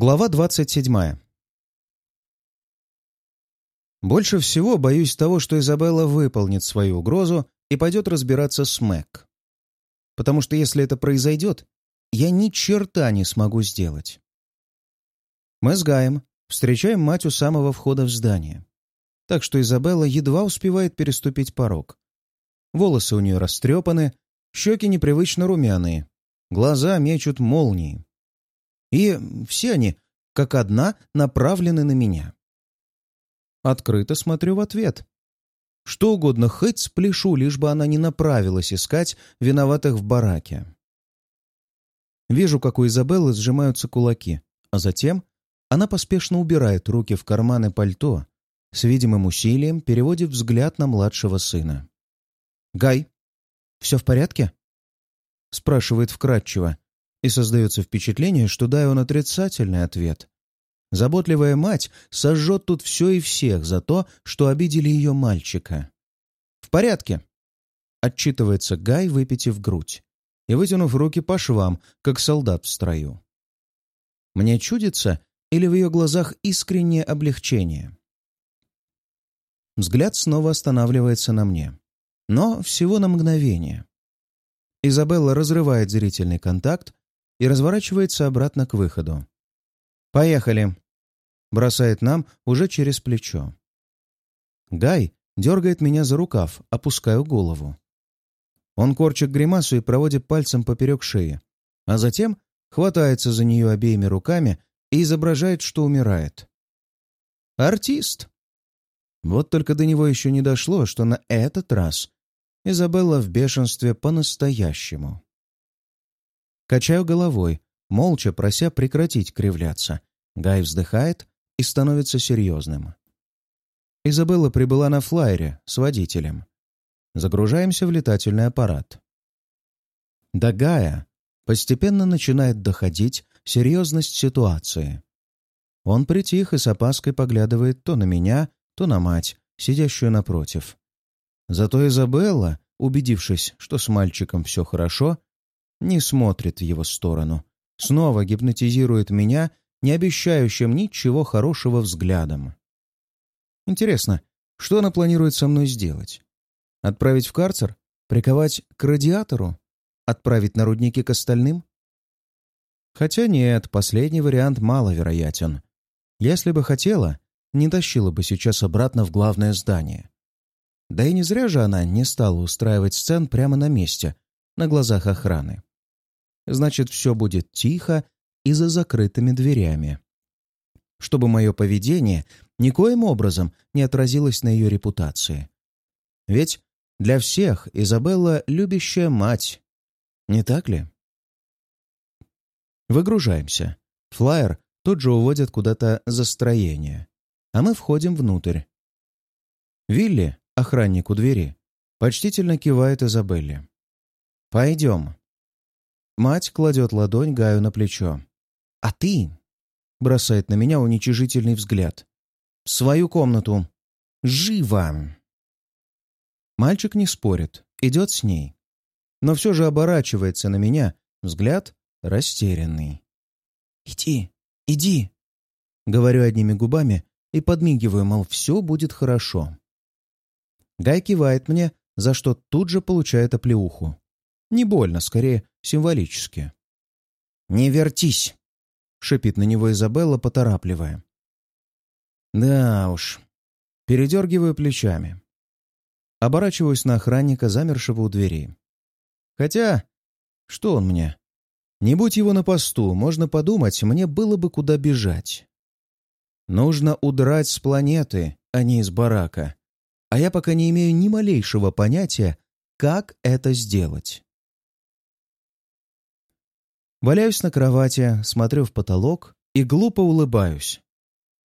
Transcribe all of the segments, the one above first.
Глава двадцать седьмая. Больше всего боюсь того, что Изабелла выполнит свою угрозу и пойдет разбираться с Мэг. Потому что если это произойдет, я ни черта не смогу сделать. Мы с Гаем встречаем мать у самого входа в здание. Так что Изабелла едва успевает переступить порог. Волосы у нее растрепаны, щеки непривычно румяные, глаза мечут молнии. И все они, как одна, направлены на меня. Открыто смотрю в ответ. Что угодно хоть спляшу, лишь бы она не направилась искать виноватых в бараке. Вижу, как у Изабеллы сжимаются кулаки, а затем она поспешно убирает руки в карманы пальто, с видимым усилием переводит взгляд на младшего сына. «Гай, все в порядке?» — спрашивает вкратчиво, и создается впечатление, что дай он отрицательный ответ. Заботливая мать сожжет тут все и всех за то, что обидели ее мальчика. «В порядке», — отчитывается Гай, выпитив грудь и вытянув руки по швам, как солдат в строю. Мне чудится, или в ее глазах искреннее облегчение. Взгляд снова останавливается на мне, но всего на мгновение. Изабелла разрывает зрительный контакт и разворачивается обратно к выходу. «Поехали!» — бросает нам уже через плечо. Гай дергает меня за рукав, опускаю голову. Он корчит гримасу и проводит пальцем поперек шеи, а затем хватается за нее обеими руками и изображает, что умирает. Артист! Вот только до него еще не дошло, что на этот раз Изабелла в бешенстве по-настоящему. Качаю головой, молча прося прекратить кривляться. Гай вздыхает и становится серьезным. Изабелла прибыла на флайере с водителем. Загружаемся в летательный аппарат. До Гая постепенно начинает доходить серьезность ситуации. Он притих и с опаской поглядывает то на меня, то на мать, сидящую напротив. Зато Изабелла, убедившись, что с мальчиком все хорошо, не смотрит в его сторону, снова гипнотизирует меня, не обещающим ничего хорошего взглядом. Интересно, что она планирует со мной сделать? Отправить в карцер? Приковать к радиатору? Отправить на рудники к остальным? Хотя нет, последний вариант маловероятен. Если бы хотела, не тащила бы сейчас обратно в главное здание. Да и не зря же она не стала устраивать сцен прямо на месте, на глазах охраны значит, все будет тихо и за закрытыми дверями. Чтобы мое поведение никоим образом не отразилось на ее репутации. Ведь для всех Изабелла — любящая мать. Не так ли? Выгружаемся. Флайер тут же уводят куда-то за строение. А мы входим внутрь. Вилли, охранник у двери, почтительно кивает Изабелле. «Пойдем». Мать кладет ладонь Гаю на плечо. «А ты?» — бросает на меня уничижительный взгляд. «В свою комнату! Живо!» Мальчик не спорит, идет с ней. Но все же оборачивается на меня, взгляд растерянный. «Иди, иди!» — говорю одними губами и подмигиваю, мол, все будет хорошо. Гай кивает мне, за что тут же получает оплеуху. Не больно, скорее символически. «Не вертись!» — шипит на него Изабелла, поторапливая. «Да уж». Передергиваю плечами. Оборачиваюсь на охранника, замершего у двери. Хотя, что он мне? Не будь его на посту, можно подумать, мне было бы куда бежать. Нужно удрать с планеты, а не из барака. А я пока не имею ни малейшего понятия, как это сделать. Валяюсь на кровати, смотрю в потолок и глупо улыбаюсь.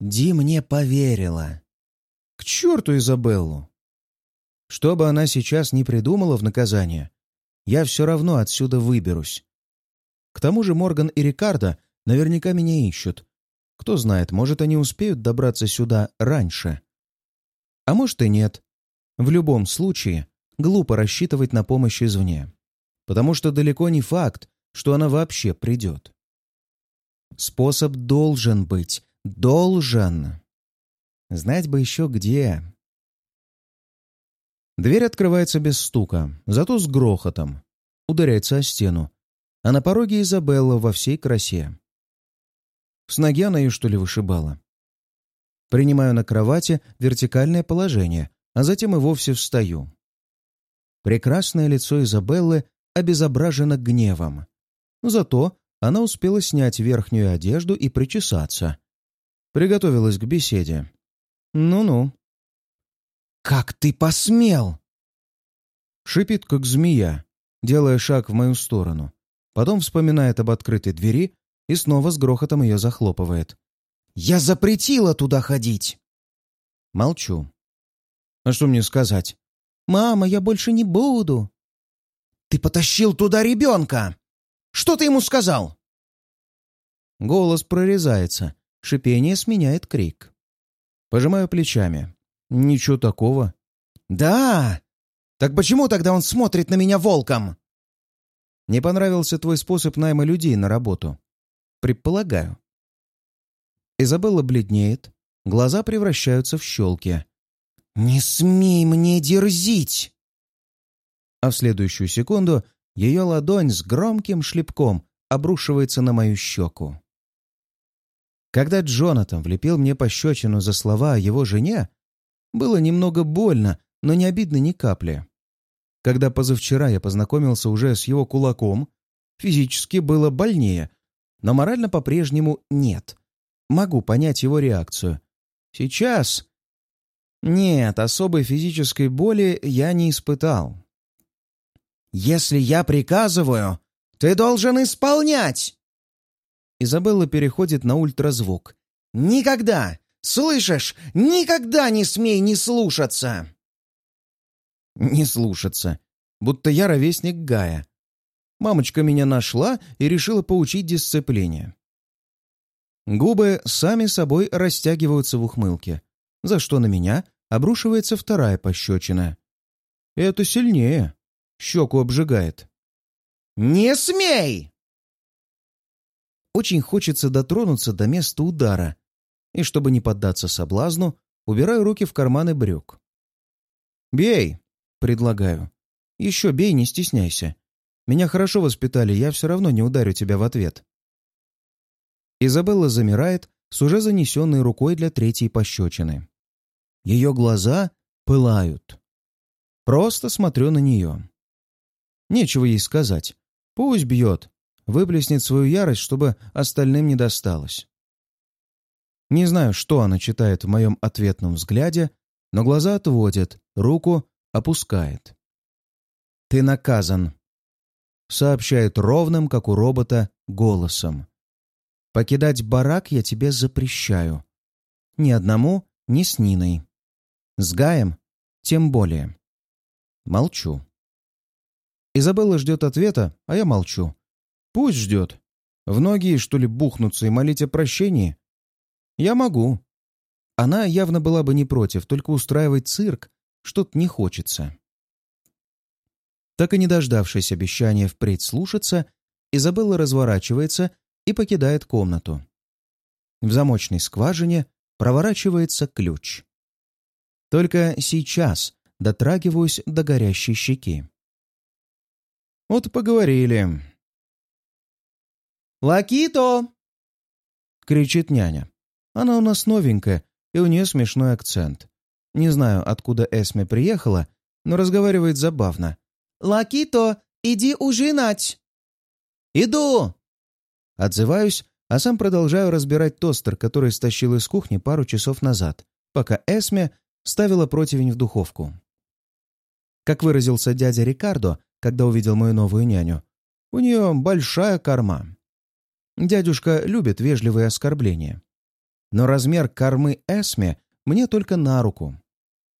Ди мне поверила. К черту Изабеллу! Что бы она сейчас ни придумала в наказание, я все равно отсюда выберусь. К тому же Морган и Рикардо наверняка меня ищут. Кто знает, может, они успеют добраться сюда раньше. А может и нет. В любом случае, глупо рассчитывать на помощь извне. Потому что далеко не факт, что она вообще придет. Способ должен быть. Должен. Знать бы еще где. Дверь открывается без стука, зато с грохотом. Ударяется о стену. А на пороге Изабелла во всей красе. С ноги она ее, что ли, вышибала? Принимаю на кровати вертикальное положение, а затем и вовсе встаю. Прекрасное лицо Изабеллы обезображено гневом. Зато она успела снять верхнюю одежду и причесаться. Приготовилась к беседе. Ну-ну. «Как ты посмел?» Шипит, как змея, делая шаг в мою сторону. Потом вспоминает об открытой двери и снова с грохотом ее захлопывает. «Я запретила туда ходить!» Молчу. «А что мне сказать?» «Мама, я больше не буду!» «Ты потащил туда ребенка! Что ты ему сказал?» Голос прорезается, шипение сменяет крик. Пожимаю плечами. «Ничего такого». «Да? Так почему тогда он смотрит на меня волком?» «Не понравился твой способ найма людей на работу». «Предполагаю». Изабелла бледнеет, глаза превращаются в щелки. «Не смей мне дерзить!» А в следующую секунду ее ладонь с громким шлепком обрушивается на мою щеку. Когда Джонатан влепил мне пощечину за слова о его жене, было немного больно, но не обидно ни капли. Когда позавчера я познакомился уже с его кулаком, физически было больнее, но морально по-прежнему нет. Могу понять его реакцию. Сейчас... Нет, особой физической боли я не испытал. «Если я приказываю, ты должен исполнять!» Изабелла переходит на ультразвук. «Никогда! Слышишь? Никогда не смей не слушаться!» «Не слушаться. Будто я ровесник Гая. Мамочка меня нашла и решила поучить дисциплине». Губы сами собой растягиваются в ухмылке, за что на меня обрушивается вторая пощечина. Это сильнее. Щеку обжигает. «Не смей!» Очень хочется дотронуться до места удара, и, чтобы не поддаться соблазну, убираю руки в карманы брюк. «Бей!» — предлагаю. «Еще бей, не стесняйся. Меня хорошо воспитали, я все равно не ударю тебя в ответ». Изабелла замирает с уже занесенной рукой для третьей пощечины. Ее глаза пылают. Просто смотрю на нее. Нечего ей сказать. Пусть бьет, выплеснет свою ярость, чтобы остальным не досталось. Не знаю, что она читает в моем ответном взгляде, но глаза отводит, руку опускает. «Ты наказан», — сообщает ровным, как у робота, голосом. «Покидать барак я тебе запрещаю. Ни одному, ни с Ниной. С Гаем тем более». Молчу. Изабелла ждет ответа, а я молчу. Пусть ждет. В ноги, что ли, бухнуться и молить о прощении? Я могу. Она явно была бы не против, только устраивать цирк что-то не хочется. Так и не дождавшись обещания впредь слушаться, Изабелла разворачивается и покидает комнату. В замочной скважине проворачивается ключ. Только сейчас дотрагиваюсь до горящей щеки. Вот поговорили. «Лакито!» — кричит няня. Она у нас новенькая, и у нее смешной акцент. Не знаю, откуда Эсме приехала, но разговаривает забавно. «Лакито, иди ужинать!» «Иду!» Отзываюсь, а сам продолжаю разбирать тостер, который стащил из кухни пару часов назад, пока Эсме ставила противень в духовку. Как выразился дядя Рикардо, когда увидел мою новую няню, у нее большая корма. Дядюшка любит вежливые оскорбления. Но размер кормы Эсме мне только на руку.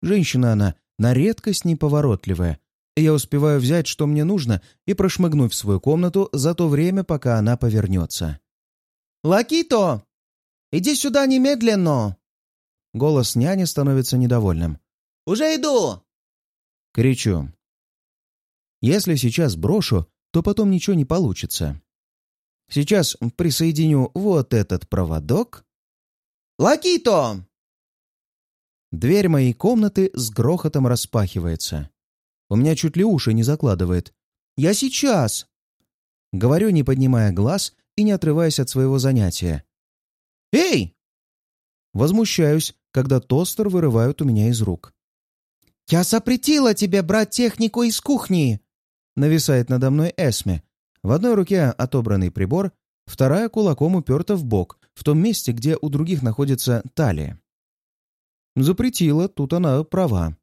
Женщина она на редкость неповоротливая, и я успеваю взять, что мне нужно, и прошмыгнуть в свою комнату за то время, пока она повернется. «Лакито! Иди сюда немедленно!» Голос няни становится недовольным. «Уже иду!» Кричу. Если сейчас брошу, то потом ничего не получится. Сейчас присоединю вот этот проводок. Лакито! Дверь моей комнаты с грохотом распахивается. У меня чуть ли уши не закладывает. «Я сейчас!» Говорю, не поднимая глаз и не отрываясь от своего занятия. «Эй!» Возмущаюсь, когда тостер вырывают у меня из рук. «Я запретила тебе брать технику из кухни!» Нависает надо мной Эсме. В одной руке отобранный прибор, вторая кулаком уперта в бок, в том месте, где у других находится талия. Запретила, тут она права.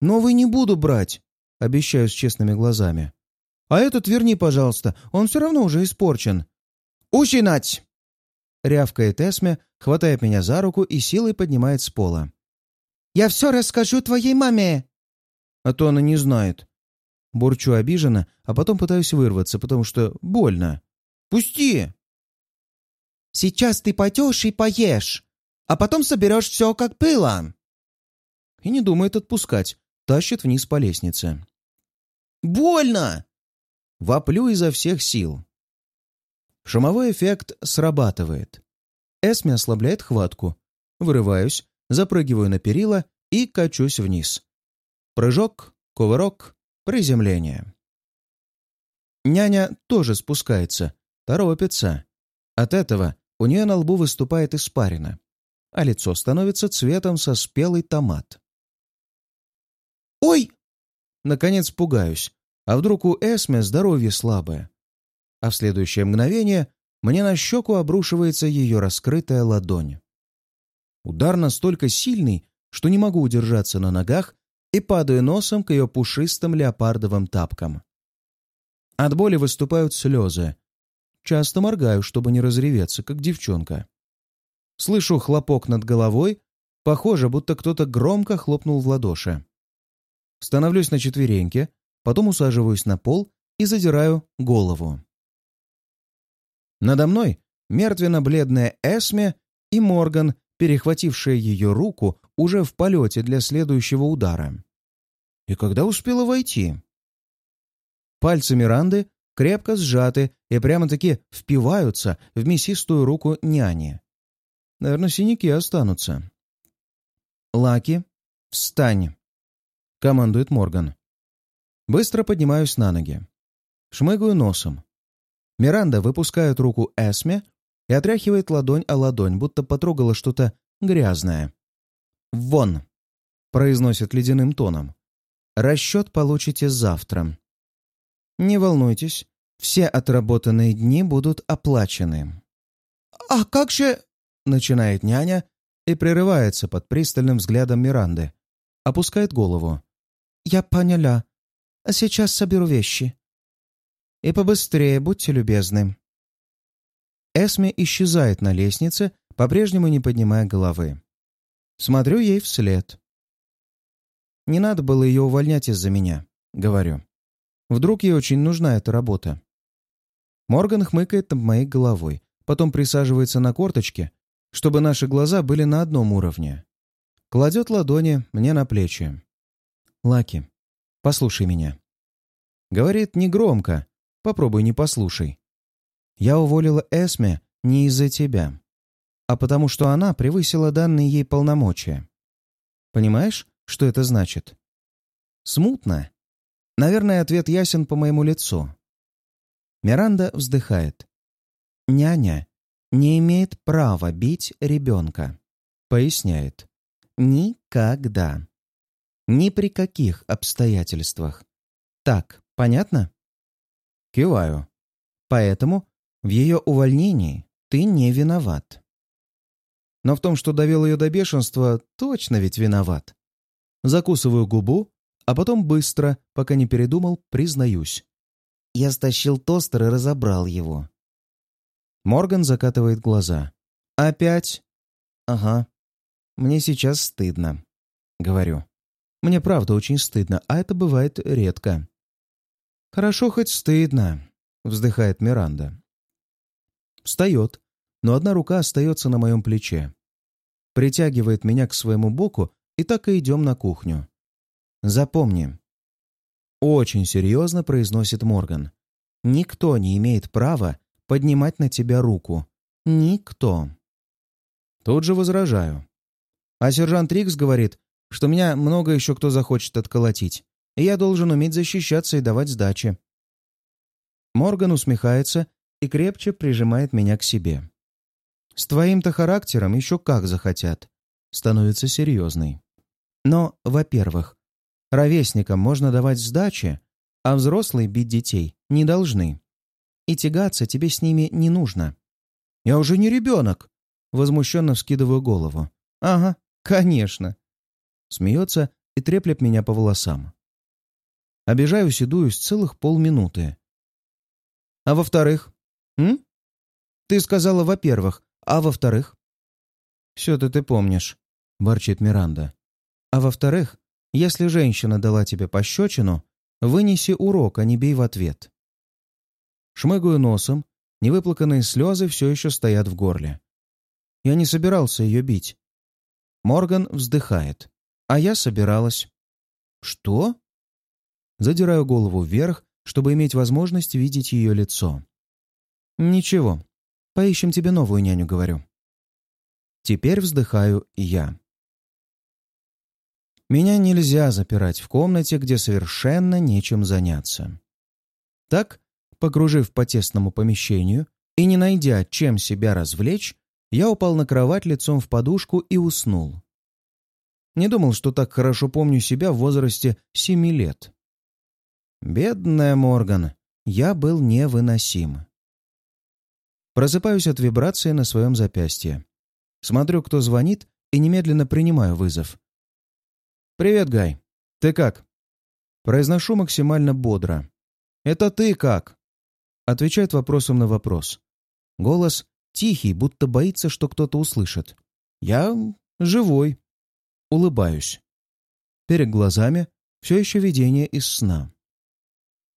«Новый не буду брать», — обещаю с честными глазами. «А этот верни, пожалуйста, он все равно уже испорчен». «Ущинать!» — рявкает Эсме, хватает меня за руку и силой поднимает с пола. Я все расскажу твоей маме!» А то она не знает. Бурчу обиженно, а потом пытаюсь вырваться, потому что больно. «Пусти!» «Сейчас ты пойдешь и поешь, а потом соберешь все, как было!» И не думает отпускать, тащит вниз по лестнице. «Больно!» Воплю изо всех сил. Шумовой эффект срабатывает. Эсми ослабляет хватку. Вырываюсь, запрыгиваю на перила и качусь вниз. Прыжок, кувырок, приземление. Няня тоже спускается, торопится. От этого у нее на лбу выступает испарина, а лицо становится цветом со спелый томат. «Ой!» Наконец пугаюсь. А вдруг у Эсме здоровье слабое? А в следующее мгновение мне на щеку обрушивается ее раскрытая ладонь. Удар настолько сильный, что не могу удержаться на ногах и падаю носом к ее пушистым леопардовым тапкам. От боли выступают слезы. Часто моргаю, чтобы не разреветься, как девчонка. Слышу хлопок над головой, похоже, будто кто-то громко хлопнул в ладоши. Становлюсь на четвереньки, потом усаживаюсь на пол и задираю голову. Надо мной мертвенно-бледная Эсме и Морган перехватившая ее руку уже в полете для следующего удара. И когда успела войти? Пальцы Миранды крепко сжаты и прямо-таки впиваются в мясистую руку няни. Наверное, синяки останутся. «Лаки, встань!» — командует Морган. Быстро поднимаюсь на ноги. Шмыгаю носом. Миранда выпускает руку Эсме и отряхивает ладонь о ладонь, будто потрогала что-то грязное. «Вон!» — произносит ледяным тоном. «Расчет получите завтра. Не волнуйтесь, все отработанные дни будут оплачены». «А как же...» — начинает няня и прерывается под пристальным взглядом Миранды. Опускает голову. «Я поняла. А сейчас соберу вещи. И побыстрее, будьте любезны». Эсме исчезает на лестнице, по-прежнему не поднимая головы. Смотрю ей вслед. «Не надо было ее увольнять из-за меня», — говорю. «Вдруг ей очень нужна эта работа». Морган хмыкает над моей головой, потом присаживается на корточке, чтобы наши глаза были на одном уровне. Кладет ладони мне на плечи. «Лаки, послушай меня». Говорит негромко, попробуй не послушай. Я уволила Эсме не из-за тебя, а потому что она превысила данные ей полномочия. Понимаешь, что это значит? Смутно. Наверное, ответ ясен по моему лицу. Миранда вздыхает. «Няня не имеет права бить ребенка», — поясняет. «Никогда. Ни при каких обстоятельствах. Так, понятно?» Киваю. Поэтому в ее увольнении ты не виноват. Но в том, что довел ее до бешенства, точно ведь виноват. Закусываю губу, а потом быстро, пока не передумал, признаюсь. Я стащил тостер и разобрал его. Морган закатывает глаза. «Опять?» «Ага. Мне сейчас стыдно», — говорю. «Мне правда очень стыдно, а это бывает редко». «Хорошо, хоть стыдно», — вздыхает Миранда. Встает, но одна рука остается на моем плече. Притягивает меня к своему боку, и так и идем на кухню. Запомни. Очень серьезно произносит Морган. Никто не имеет права поднимать на тебя руку. Никто. Тут же возражаю. А сержант Рикс говорит, что меня много еще кто захочет отколотить, и я должен уметь защищаться и давать сдачи. Морган усмехается и крепче прижимает меня к себе. С твоим-то характером еще как захотят. Становится серьезный. Но, во-первых, ровесникам можно давать сдачи, а взрослые бить детей не должны. И тягаться тебе с ними не нужно. Я уже не ребенок. Возмущенно вскидываю голову. Ага, конечно. Смеется и треплет меня по волосам. Обижаю седую целых полминуты. А во-вторых? М? Ты сказала «во-первых», а во-вторых? «Все-то ты помнишь», — ворчит Миранда. «А во-вторых, если женщина дала тебе пощечину, вынеси урок, а не бей в ответ». Шмыгаю носом, невыплаканные слезы все еще стоят в горле. Я не собирался ее бить. Морган вздыхает. А я собиралась. «Что?» Задираю голову вверх, чтобы иметь возможность видеть ее лицо. «Ничего, поищем тебе новую няню», — говорю. Теперь вздыхаю я. Меня нельзя запирать в комнате, где совершенно нечем заняться. Так, погружив по тесному помещению и не найдя, чем себя развлечь, я упал на кровать лицом в подушку и уснул. Не думал, что так хорошо помню себя в возрасте семи лет. Бедная Морган, я был невыносим. Просыпаюсь от вибрации на своем запястье. Смотрю, кто звонит, и немедленно принимаю вызов. «Привет, Гай. Ты как?» Произношу максимально бодро. «Это ты как?» Отвечает вопросом на вопрос. Голос тихий, будто боится, что кто-то услышит. «Я живой». Улыбаюсь. Перед глазами все еще видение из сна.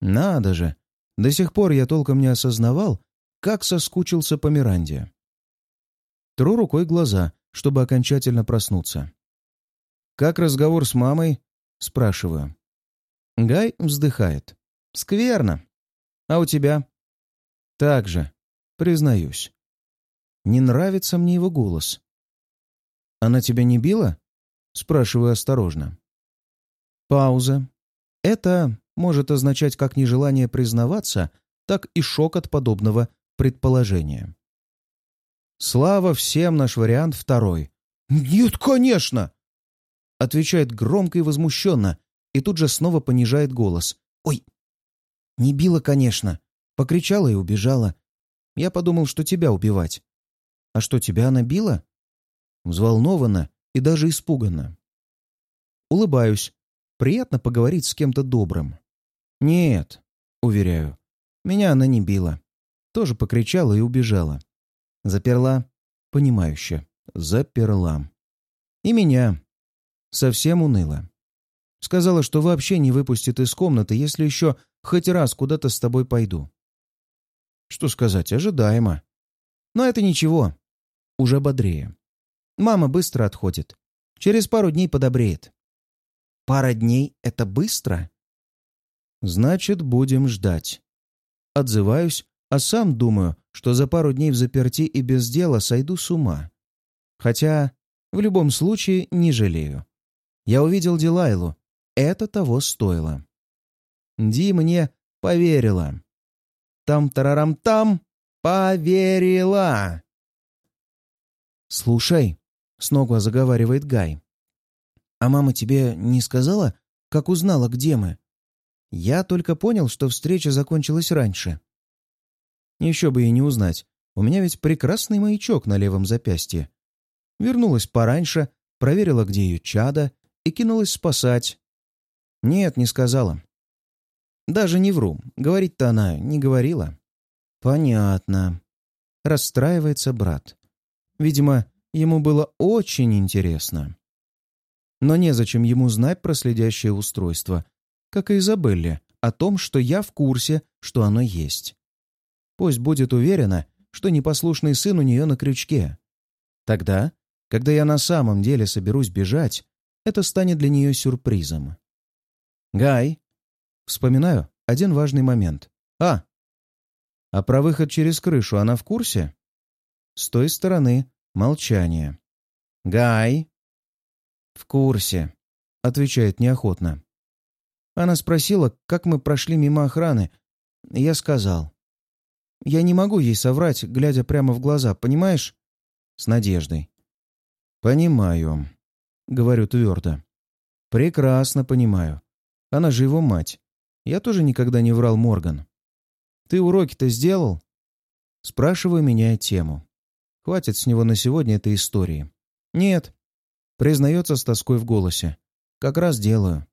Надо же! До сих пор я толком не осознавал, как соскучился по Миранде. Тру рукой глаза, чтобы окончательно проснуться. «Как разговор с мамой?» — спрашиваю. Гай вздыхает. «Скверно. А у тебя?» «Так же. Признаюсь. Не нравится мне его голос». «Она тебя не била?» — спрашиваю осторожно. Пауза. Это может означать как нежелание признаваться, так и шок от подобного предположения. Слава всем наш вариант второй. «Нет, конечно!» Отвечает громко и возмущенно, и тут же снова понижает голос. «Ой, не била, конечно. Покричала и убежала. Я подумал, что тебя убивать. А что, тебя она била?» Взволнованно и даже испуганно. Улыбаюсь. Приятно поговорить с кем-то добрым. «Нет», — уверяю, — «меня она не била. Тоже покричала и убежала. Заперла, понимающе, заперла. И меня. Совсем уныло. Сказала, что вообще не выпустит из комнаты, если еще хоть раз куда-то с тобой пойду. Что сказать, ожидаемо. Но это ничего. Уже бодрее. Мама быстро отходит. Через пару дней подобреет. Пара дней — это быстро? Значит, будем ждать. Отзываюсь, а сам думаю, что за пару дней в заперти и без дела сойду с ума. Хотя, в любом случае, не жалею. Я увидел Дилайлу. Это того стоило. Ди мне поверила. Там-тарарам-там поверила. «Слушай», — снова заговаривает Гай, «а мама тебе не сказала, как узнала, где мы?» Я только понял, что встреча закончилась раньше. Еще бы и не узнать. У меня ведь прекрасный маячок на левом запястье. Вернулась пораньше, проверила, где ее чада, и кинулась спасать. Нет, не сказала. Даже не вру. Говорить-то она не говорила. Понятно. Расстраивается брат. Видимо, ему было очень интересно. Но незачем ему знать про следящее устройство — как и Изабелле, о том, что я в курсе, что оно есть. Пусть будет уверена, что непослушный сын у нее на крючке. Тогда, когда я на самом деле соберусь бежать, это станет для нее сюрпризом. «Гай!» Вспоминаю один важный момент. «А!» А про выход через крышу она в курсе? С той стороны молчание. «Гай!» «В курсе», — отвечает неохотно. Она спросила, как мы прошли мимо охраны. Я сказал. Я не могу ей соврать, глядя прямо в глаза, понимаешь? С надеждой. «Понимаю», — говорю твердо. «Прекрасно понимаю. Она же его мать. Я тоже никогда не врал Морган. Ты уроки-то сделал?» Спрашиваю, меняя тему. Хватит с него на сегодня этой истории. «Нет», — признается с тоской в голосе. «Как раз делаю».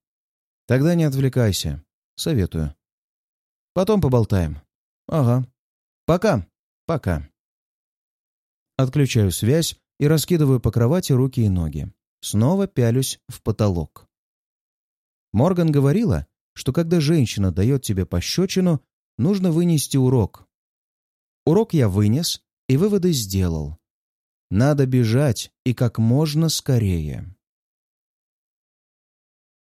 «Тогда не отвлекайся. Советую». «Потом поболтаем». «Ага. Пока. Пока». Отключаю связь и раскидываю по кровати руки и ноги. Снова пялюсь в потолок. Морган говорила, что когда женщина дает тебе пощечину, нужно вынести урок. Урок я вынес и выводы сделал. Надо бежать и как можно скорее.